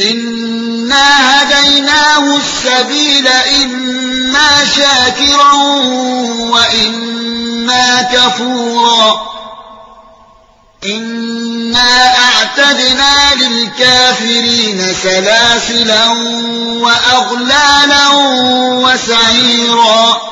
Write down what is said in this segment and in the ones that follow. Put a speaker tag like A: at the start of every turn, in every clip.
A: إنا هديناه السبيل إما شاكرا وإما كفورا إنا أعتدنا للكافرين سلاسلا وأغلالا وسعيرا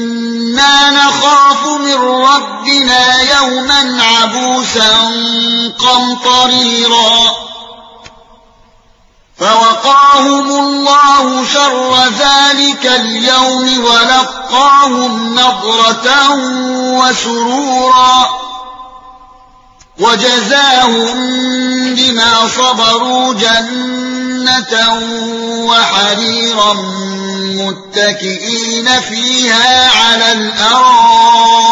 A: نخاف من ربنا يوما عبوسا قمطريرا فوقاهم الله شر ذلك اليوم ولقاهم نظرة وسرورا وجزاهم بما صبروا جنة وحريرا متكئين فيها على الأرائك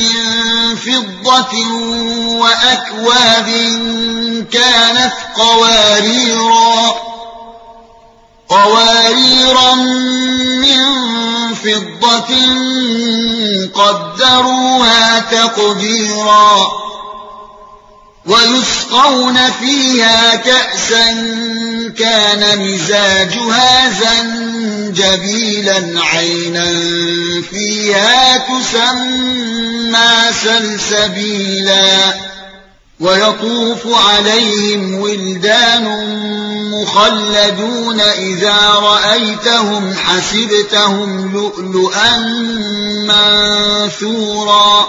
A: من فضة وأكواب كانت قواريرا قواريرا من فضة قدروها تقديرا ويسقون فيها كأسا كان مزاجها زنجبيلا عينا فيها تسمى سلسبيلا ويطوف عليهم ولدان مخلدون إذا رأيتهم حسبتهم لؤلؤا منثورا